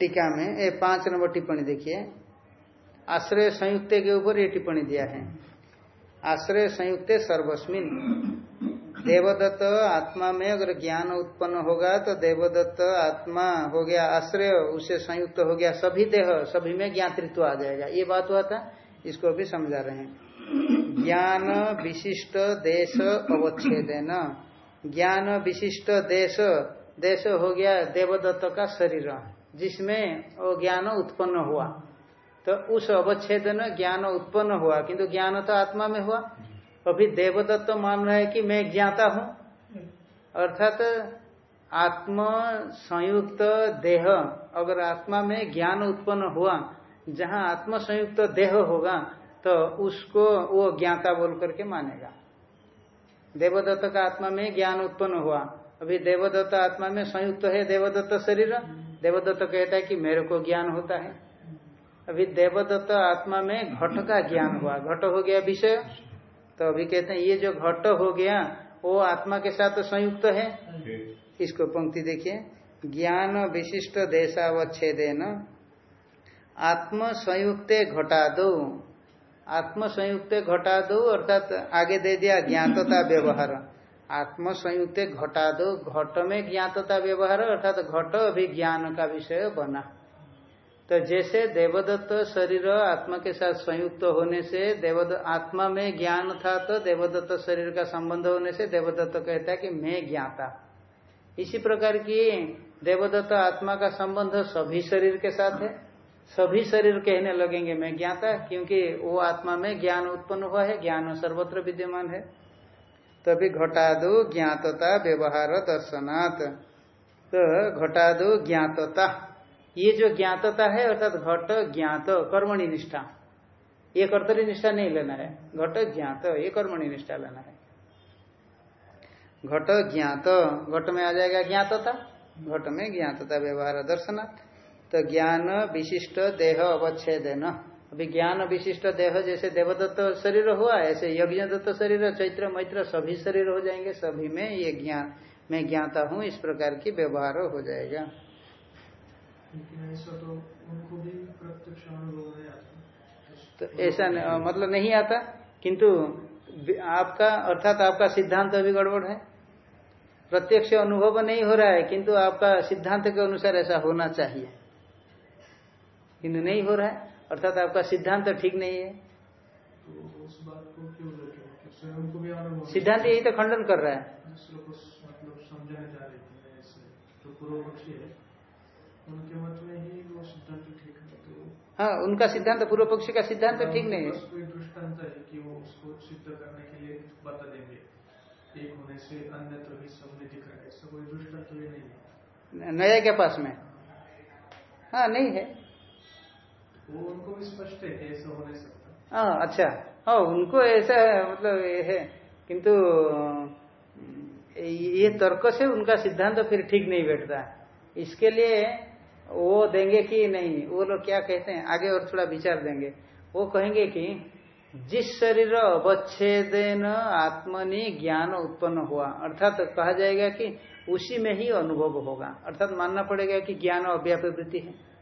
टीका में ए पाँच नंबर टिप्पणी देखिए। आश्रय संयुक्त के ऊपर ये टिप्पणी दिया है। आश्रय संयुक्त सर्वस्मिन। देवदत्त आत्मा में अगर ज्ञान उत्पन्न होगा तो देवदत्त आत्मा हो गया, आश्रय, उसे संयुक्त हो गया, सभी देह, सभी में ज्ञातृत्व आ जाएगा। ये बात हुआ था, इसको भी समझा रहे हैं। ज्ञान विशिष्ट देश अवच्छेद न ज्ञान विशिष्ट देश देश हो गया देवदत्त का शरीर। जिसमें वो ज्ञान उत्पन्न हुआ। तो उस अवच्छेदन ज्ञान उत्पन्न हुआ, किंतु ज्ञान तो आत्मा में हुआ। अभी देवदत्त मान रहे हैं कि मैं ज्ञाता हूँ। अर्थात आत्म संयुक्त देह, अगर आत्मा में ज्ञान उत्पन्न हुआ, जहाँ आत्म संयुक्त देह होगा तो उसको वो ज्ञाता बोल करके मानेगा। देवदत्त का आत्मा में ज्ञान उत्पन्न हुआ। अभी देवदत्त आत्मा में संयुक्त है देवदत्त शरीर। देवदत्त कहता है कि मेरे को ज्ञान होता है। अभी देवदत्त आत्मा में घट का ज्ञान हुआ। घट हो गया विषय। तो अभी कहते हैं, ये जो घट हो गया, वो आत्मा के साथ संयुक्त है। इसको पंक्ति देखिए। ज्ञान विशिष्ट देशावच्छेदेन। आत्म संयुक्त घटा दो आत्म संयुक्त घटा दो, अर्थात आगे दे दिया, ज्ञातता व्यवहार। आत्म संयुक्त घटा दो, घट में ज्ञातता व्यवहार, अर्थात घट अभी ज्ञान का विषय बना। तो जैसे देवदत्त शरीर आत्मा के साथ संयुक्त होने से, देवद आत्मा में ज्ञान था तो देवदत्त शरीर का संबंध होने से देवदत्त कहता है कि मैं ज्ञाता। इसी प्रकार की देवदत्त आत्मा का संबंध सभी शरीर के साथ है। सभी शरीर कहने लगेंगे, मैं ज्ञाता क्योंकि वो आत्मा में ज्ञान उत्पन्न हुआ है, ज्ञान सर्वत्र विद्यमान है। तभी घटादो ज्ञातता व्यवहार दर्शनात्। तो घटादो ज्ञातता, ये जो ज्ञातता है, अर्थात घट ज्ञात, कर्मणि निष्ठा। ये कर्तरी निष्ठा नहीं लेना है, घट ज्ञात, ये कर्मणि निष्ठा लेना है। घट ज्ञात, घट में आ जाएगा ज्ञातता, घट में ज्ञातता व्यवहार दर्शन तो ज्ञान विशिष्ट देह अवच्छेद न अभी ज्ञान विशिष्ट देह जैसे देवदत्त शरीर हुआ ऐसे यज्ञ दत्त शरीर चैत्र मैत्र सभी शरीर हो जाएँगे सभी में ये ज्ञान मैं ज्ञाता हूँ इस प्रकार की व्यवहार हो जाएगा। तो ऐसा मतलब नहीं आता किंतु आपका अर्थात आपका सिद्धांत अभी गड़बड़ है। प्रत्यक्ष अनुभव नहीं हो रहा है किंतु आपका सिद्धांत के अनुसार ऐसा होना चाहिए। किंतु नहीं हो रहा है अर्थात आपका सिद्धांत ठीक नहीं है। तो उस बात को क्यों सिद्धांत यही तो खंडन कर रहा है। मतलब समझाने जा रहे थे तो पूर्व पक्षी है उनके मत में वो सिद्धांत ठीक है। तो हाँ उनका सिद्धांत पूर्व पक्षी का सिद्धांत हाँ, ठीक नहीं है। है कि वो उसको सिद्ध करने के लिए बता देंगे। एक होने से अन्यत्र भी सब में दिख रहा है ऐसा कोई दृष्टांत नहीं है। नया के पास में। हाँ नहीं है। उनको भी स्पष्ट है, ऐसा हो नहीं सकता। हाँ अच्छा। हाँ उनको ऐसा मतलब ये है, किंतु, ये तर्क से उनका सिद्धांत तो फिर ठीक नहीं बैठता। इसके लिए वो देंगे कि नहीं, वो लोग क्या कहते हैं, आगे और थोड़ा विचार देंगे। वो कहेंगे कि, जिस शरीर अवच्छेदन आत्मनि ज्ञान उत्पन्न हुआ, अर्थात तो कहा जाएगा कि उसी में ही अनुभव होगा। अर्थात मानना पड़ेगा कि ज्ञान अव्यापी वृत्ति है।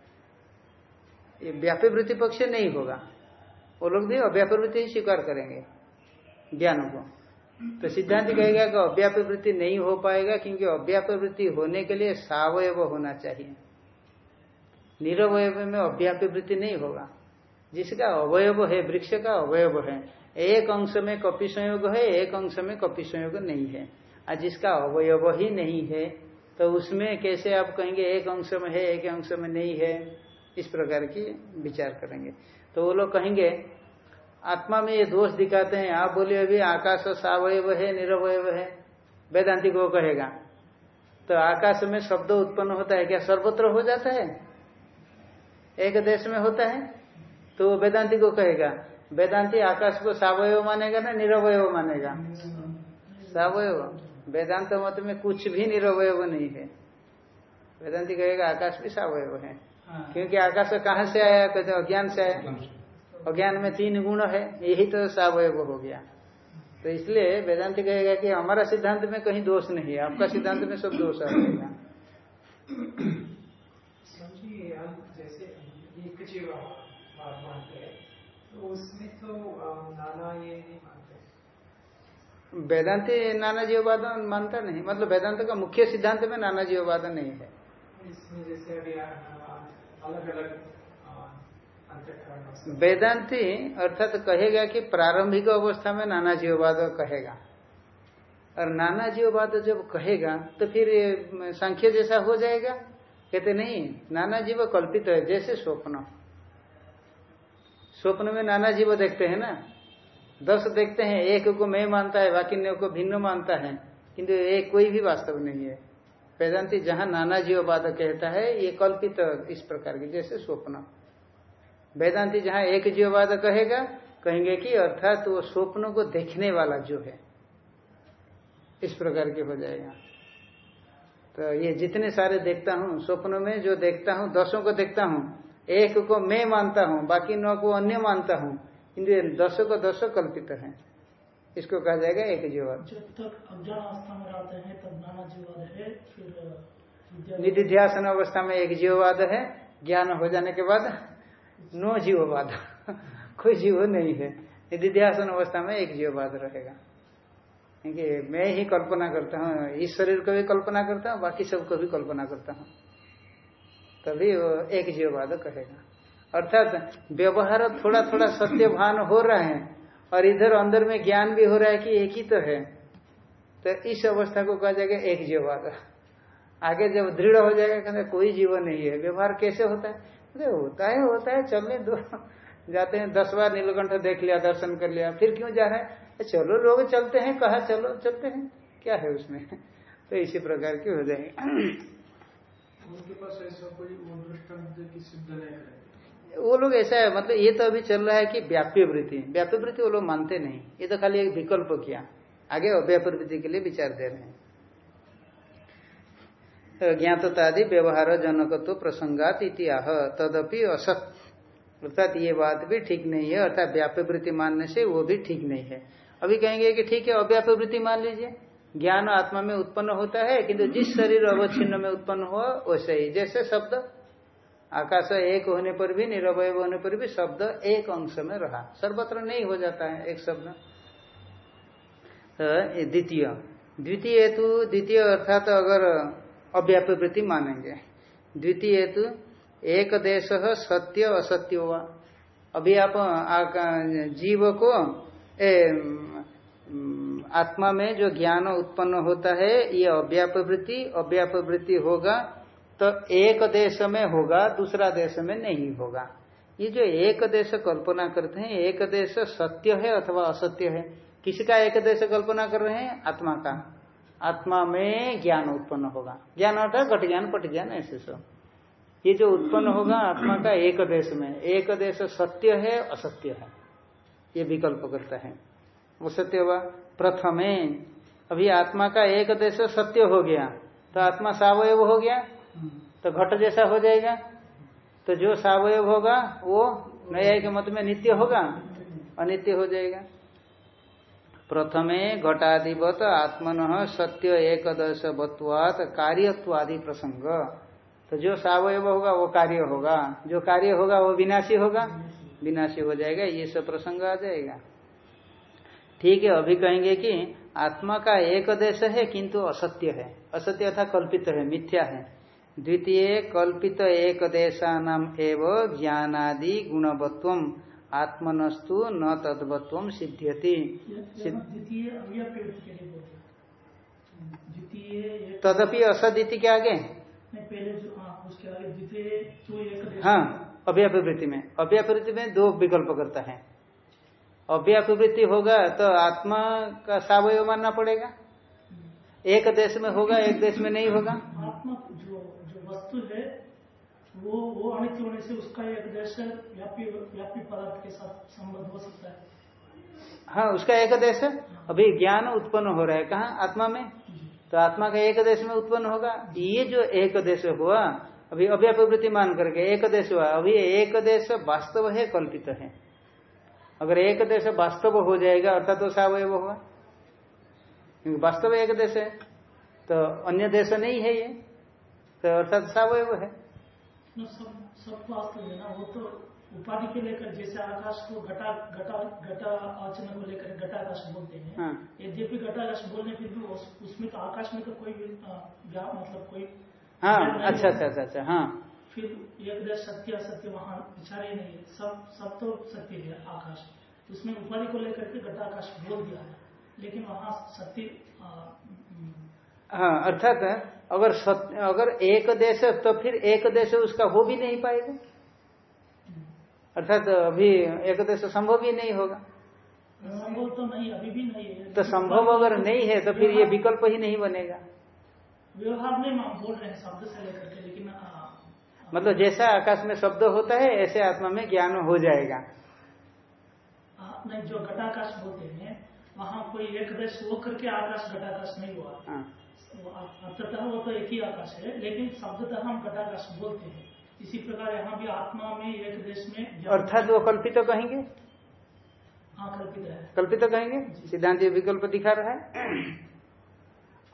ये व्यापी वृत्ति पक्ष नहीं होगा। वो लोग भी अव्यापी वृत्ति ही स्वीकार करेंगे, ज्ञान को। तो सिद्धांत कहेगा कि अव्यापी वृत्ति नहीं हो पाएगा क्योंकि अव्यापी वृत्ति होने के लिए सावयव होना चाहिए। निरवय में अव्यापी वृत्ति नहीं होगा। जिसका अवयव है, वृक्ष का अवयव है, एक अंश में कपि संयोग है, एक अंश में कपि संयोग नहीं है। और जिसका अवयव ही नहीं है तो उसमें कैसे आप कहेंगे, एक अंश में है, एक अंश में नहीं है? इस प्रकार की विचार करेंगे। तो वो लोग कहेंगे, आत्मा में ये दोष दिखाते हैं। आप बोलिए अभी आकाश सावयव है, निरवयव है। वेदांति को कहेगा तो आकाश में शब्द उत्पन्न होता है क्या? सर्वत्र हो जाता है? एक देश में होता है? तो वेदांति को कहेगा, वेदांति आकाश को सावयव मानेगा ना निरवय मानेगा? सावयव। वेदांत मत में कुछ भी निरवय नहीं है। वेदांति कहेगा, आकाश भी सावयव हाँ। क्योंकि आकाश कहाँ से आया कहते अज्ञान से आया अज्ञान में तीन गुण है यही तो सावयव हो गया। तो इसलिए वेदांति कहेगा कि हमारा सिद्धांत में कहीं दोष नहीं है आपका सिद्धांत में सब दोष आ जाएगा। हैं तो उसमें तो अम, नाना ये वेदांति नाना जीववाद मानता नहीं मतलब वेदांत का मुख्य सिद्धांत में नाना जीववादन नहीं है। वेदांति अर्थात कहेगा कि प्रारंभिक अवस्था में नाना जीववाद कहेगा। और नाना जीववाद जब कहेगा तो फिर संख्या जैसा हो जाएगा। कहते नहीं, नाना जीव कल्पित है, जैसे स्वप्न। स्वप्न में नाना जीव देखते हैं ना? दस देखते हैं, एक को मैं मानता है बाकी को भिन्न मानता है। किंतु एक कोई भी वास्तव नहीं है। वेदांति जहाँ नाना जीववाद कहता है, ये कल्पित इस प्रकार की, जैसे स्वप्न। वेदांति जहाँ एक जीववाद कहेगा, कहेंगे कि अर्थात वो स्वप्नों को देखने वाला जो है, इस प्रकार के हो जाएगा। तो ये जितने सारे देखता हूँ, स्वप्नों में जो देखता हूँ, दसों को देखता हूँ, एक को मैं मानता हूँ, बाकी नौ को अन्य मानता हूँ ये दसों को दसों कल्पित है। इसको कहा जाएगा एक जीववाद जब तक अज्ञान अवस्था में रहते हैं तब नाना जीववाद है फिर निधिध्यासन अवस्था में एक जीववाद है ज्ञान हो जाने के बाद नो जीववाद। कोई जीव नहीं है। निधिध्यासन अवस्था में एक जीववाद रहेगा। क्योंकि मैं ही कल्पना करता हूँ इस शरीर को भी कल्पना करता हूँ बाकी सबको भी कल्पना करता हूँ। तभी वो एक जीववाद कहेगा। अर्थात व्यवहार थोड़ा थोड़ा सत्यभान हो रहे है और इधर अंदर में ज्ञान भी हो रहा है कि एक ही तो है। तो इस अवस्था को कहा जाएगा एक जीववाद आगे जब दृढ़ हो जाएगा, कहते कोई जीवन नहीं है। व्यवहार कैसे होता है? अरे होता है होता है, चलने दो। जाते हैं, दस बार नीलकंठ देख लिया, दर्शन कर लिया, फिर क्यों जा रहे हैं? चलो लोग चलते हैं, कहा चलो, चलते हैं। क्या है उसमें? तो इसी प्रकार की हो जाएगी। उनके पास ऐसा कोई वो लोग ऐसा है मतलब ये तो अभी चल रहा है कि व्याप्य वृत्ति व्याप्य वृत्ति वो लोग मानते नहीं। ये तो खाली एक विकल्प किया। आगे वृत्ति के लिए विचार दे रहे हैं। तो ज्ञाततादि व्यवहार जनकत्व प्रसंगात इतिहाह तदपि असत। अर्थात ये बात भी ठीक नहीं है, अर्थात व्याप्य वृत्ति मानने से वो भी ठीक नहीं है। अभी कहेंगे कि ठीक है अव्याप्य वृत्ति मान लीजिए। ज्ञान आत्मा में उत्पन्न होता है, किंतु जिस शरीर अवच्छिन्न में उत्पन्न हुआ, वैसे ही। जैसे शब्द आकाश एक होने पर भी निरवय होने पर भी शब्द एक अंश में रहा। सर्वत्र नहीं हो जाता है एक शब्द। द्वितीय। द्वितीय हेतु द्वितीय अर्थात अगर अव्याप्य वृत्ति मानेंगे। द्वितीय हेतु एक देश सत्य असत्य हुआ। अभी आप जीव को ए, आत्मा में जो ज्ञान उत्पन्न होता है ये अव्याप वृत्ति अव्याप वृत्ति होगा तो एक देश में होगा, दूसरा देश में नहीं होगा। ये जो एक देश कल्पना करते हैं, एक देश सत्य है अथवा असत्य है किसका एक देश कल्पना कर रहे हैं? आत्मा का। आत्मा में ज्ञान उत्पन्न होगा। ज्ञान अर्थात घट ज्ञान पट ज्ञान ऐसे सब। ये जो उत्पन्न होगा, आत्मा का एक देश में, एक देश सत्य है, असत्य है। ये विकल्प करता है। वो सत्य हुआ। प्रथमे, अभी आत्मा का एक देश सत्य हो गया तो आत्मा सावयव हो गया। तो घट जैसा हो जाएगा। तो जो सावयव होगा, वो नया के मत में नित्य होगा, अनित्य हो जाएगा। प्रथमे घटाधिपत आत्मन सत्य एकदश बत्वात कार्यत्वादि प्रसंग। तो जो सावयव होगा, वो कार्य होगा। जो कार्य होगा, वो विनाशी होगा। विनाशी हो जाएगा, ये सब प्रसंग आ जाएगा। ठीक है, अभी कहेंगे कि आत्मा का एक देश है, किंतु असत्य है। असत्य अर्थात कल्पित है, मिथ्या है। द्वितीय कल्पित एक देशानाम एवं ज्ञानादि गुणवत्व आत्मनस्तु न तद्वत्व सिद्ध्यति। सिद्ध- द्वितीय अव्याप्य वृत्ति के लिए बोलते। द्वितीय एक- तदपि असदिति के आगे? हाँ हाँ अव्यापवृत्ति में। अव्यापवृत्ति में दो विकल्प करता है। अव्यापवृत्ति होगा तो आत्मा का सावय मानना पड़ेगा। एक देश में होगा एक देश में नहीं होगा? आत्मा जो जो वस्तु है वो वो होने से उसका एक देश व्यापी व्यापी पदार्थ के साथ संबंध हो सकता है। हाँ उसका एक देश है? अभी ज्ञान उत्पन्न हो रहा है कहा? आत्मा में? तो आत्मा का एक देश में उत्पन्न होगा? ये जो एक देश हुआ अभी अव्यापवृत्ति मान करके एक देश हुआ अभी एक देश वास्तव है कल्पित है। अगर एक देश वास्तव हो जाएगा अर्थात तो सावयव होगा क्योंकि वास्तव एक देश है तो अन्य देश नहीं है ये तो अर्थात सावयव है। न सब वास्तव वो तो उपाधि के लेकर जैसे आकाश को घटा घटा घटा आचरण को लेकर घटाकाश बोलते हैं। हाँ। यद्यपि घटाकाश बोलने फिर भी उस- उसमें तो आकाश में तो कोई मतलब कोई हाँ अच्छा अच्छा अच्छा अच्छा हाँ। फिर एक देश सत्य असत्य वहाँ विचार ही नहीं है। सब सब तो सत्य है आकाश। उसमें उपाधि को लेकर के घटाकाश बोल दिया है। लेकिन वहाँ सत्य हम्म, हाँ अर्थात अगर सत्य अगर एक देश है, तो फिर एक देश उसका हो भी नहीं पाएगा। अर्थात अभी एक देश संभव ही नहीं होगा। संभव तो नहीं अभी भी नहीं है। तो संभव अगर नहीं है तो फिर ये विकल्प ही नहीं बनेगा। व्यवहार में हम बोल रहे हैं शब्द से लेकर के लेकिन मतलब जैसा आकाश में शब्द होता है ऐसे आत्मा में ज्ञान हो जाएगा। नहीं जो घटाकाश बोलते हैं वहाँ कोई एक देश वो करके आकाश घटाकाश नहीं हुआ। हाँ। वो तो एक ही आकाश है लेकिन शब्दतः हम घटाकाश बोलते हैं। इसी प्रकार यहाँ भी आत्मा में एक देश में अर्थात वो कल्पित तो कहेंगे? हाँ कल्पित है। कल्पित तो कहेंगे सिद्धांत विकल्प दिखा रहा है।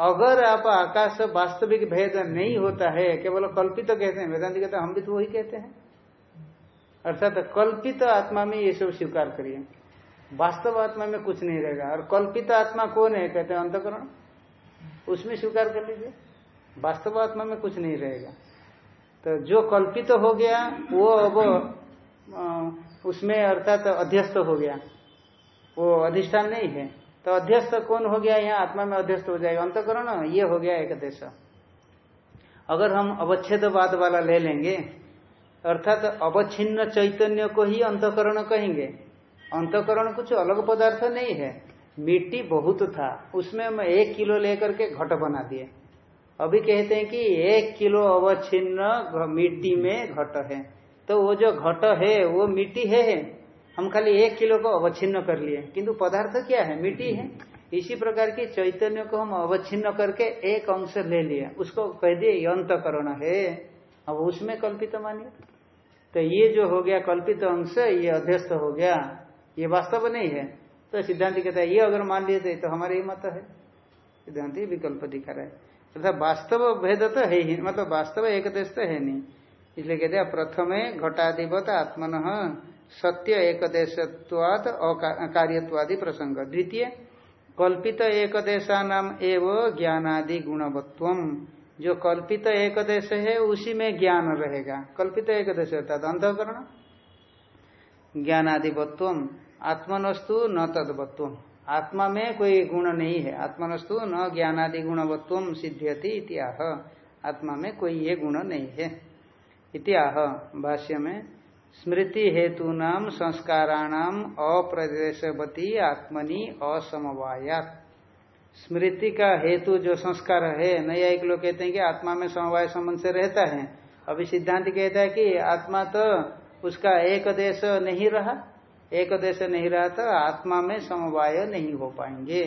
अगर आप आकाश वास्तविक भेद नहीं होता है केवल कल्पित तो कहते हैं वेदांत कहते हैं हम भी तो वही कहते हैं। अर्थात कल्पित आत्मा में ये सब स्वीकार करिए। वास्तव आत्मा में कुछ नहीं रहेगा। और कल्पित आत्मा कौन है? कहते हैं अंतकरण। उसमें स्वीकार कर लीजिए। वास्तव आत्मा में कुछ नहीं रहेगा। तो जो कल्पित हो गया, वो अब उसमें अर्थात अध्यस्त हो गया। वो अधिष्ठान नहीं है। तो अध्यस्त कौन हो गया? यहाँ आत्मा में अध्यस्त हो जाएगा। अंतकरण, ये हो गया एक देश। अगर हम अवच्छेदवाद वाला ले लेंगे, अर्थात अवच्छिन्न चैतन्य को ही अंतकरण कहेंगे अंतकरण कुछ अलग पदार्थ नहीं है। मिट्टी बहुत था, उसमें हम एक किलो लेकर के घट बना दिए। अभी कहते हैं कि एक किलो अवच्छिन्न मिट्टी में घट है। तो वो जो घट है, वो मिट्टी है हम खाली एक किलो को अवच्छिन्न कर लिए। किंतु पदार्थ क्या है? मिट्टी है। इसी प्रकार की चैतन्य को हम अवच्छिन्न करके एक अंश ले लिए। उसको कह दिए अंतकरण है। अब उसमें कल्पित मानिए। तो ये जो हो गया कल्पित अंश, ये अध्यस्त हो गया। ये वास्तव नहीं है। तो सिद्धांत कहता है, ये अगर मान लिए थे तो हमारे ही मत है। सिद्धांत विकल्प दिखा रहा है। अर्थात वास्तव भेद तो है ही मतलब वास्तव एक देश तो है नहीं। इसलिए कहते हैं, प्रथमे घटाधिपत आत्मन सत्य एक देशत्वाद कार्यत्वादि प्रसंग। द्वितीय, कल्पित एक देशा नाम एव ज्ञानादि गुणवत्व जो कल्पित एक देश है, उसी में ज्ञान रहेगा। कल्पित एक देश अर्थात अंतकरण। ज्ञानादिवत्वम आत्मनस्तु न तदवत्व आत्मा में कोई गुण नहीं है। आत्मनस्तु न ज्ञानादि गुणवत्व सिद्ध्यति इत्याह आत्मा में कोई ये गुण नहीं है। इत्याह भाष्य में, स्मृति हेतु नाम संस्काराणाम अप्रदेशवती आत्मनि असमवायात। स्मृति का हेतु जो संस्कार है, नया एक लोग कहते हैं कि आत्मा में समवाय संबंध से रहता है। अभी सिद्धांत कहता है कि आत्मा तो उसका एक देश नहीं रहा। एक देश नहीं रहा तो आत्मा में समवाय नहीं हो पाएँगे।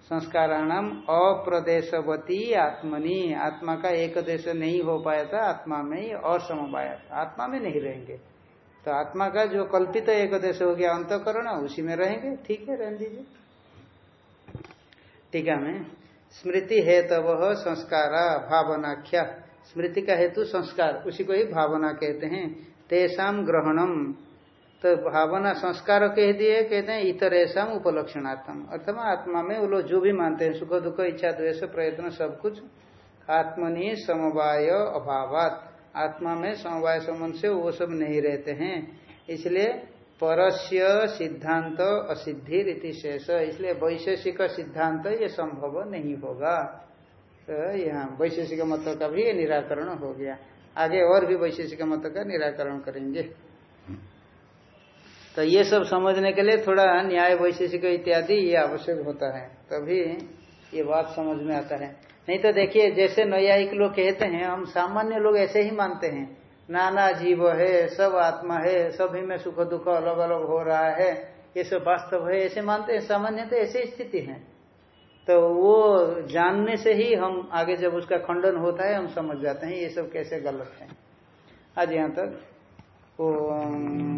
संस्काराणाम अप्रदेशवती आत्मनि। आत्मा का एक देश नहीं हो पाया था, आत्मा में ही असमवाय आत्मा में नहीं रहेंगे। तो आत्मा का जो कल्पित एक देश हो गया, अंतकरण, उसी में रहेंगे। ठीक है रहने दीजिए टीका में, स्मृति हेतव संस्कारा भावनाख्या। स्मृति का हेतु संस्कार, उसी को ही भावना कहते हैं। तेषाम ग्रहणम। तो भावना संस्कार कह दिए, कहते हैं इतर ऐसा उपलक्षणात्म अर्थात आत्मा में वो लोग जो भी मानते हैं, सुख, दुख, इच्छा, द्वेष, प्रयत्न, सब कुछ, आत्मनि समवाय अभावात। आत्मा में समवाय संबंध से वो सब नहीं रहते हैं। इसलिए परस्य सिद्धांत असिद्धि रीति शेष। इसलिए वैशेषिक सिद्धांत ये संभव नहीं होगा। तो यहाँ वैशेषिक मत का भी निराकरण हो गया। आगे और भी वैशेषिक मत का निराकरण करेंगे। तो ये सब समझने के लिए थोड़ा न्याय वैशेषिक इत्यादि ये आवश्यक होता है। तभी ये बात समझ में आता है। नहीं तो देखिए, जैसे न्यायिक लोग कहते हैं, हम सामान्य लोग ऐसे ही मानते हैं। नाना जीव है, सब आत्मा है, सभी में सुख दुख अलग अलग हो रहा है। ये सब वास्तव है, ऐसे मानते हैं। सामान्य तो ऐसी स्थिति है। तो वो जानने से ही हम आगे जब उसका खंडन होता है, हम समझ जाते हैं, ये सब कैसे गलत है। आज यहाँ तक, ओम।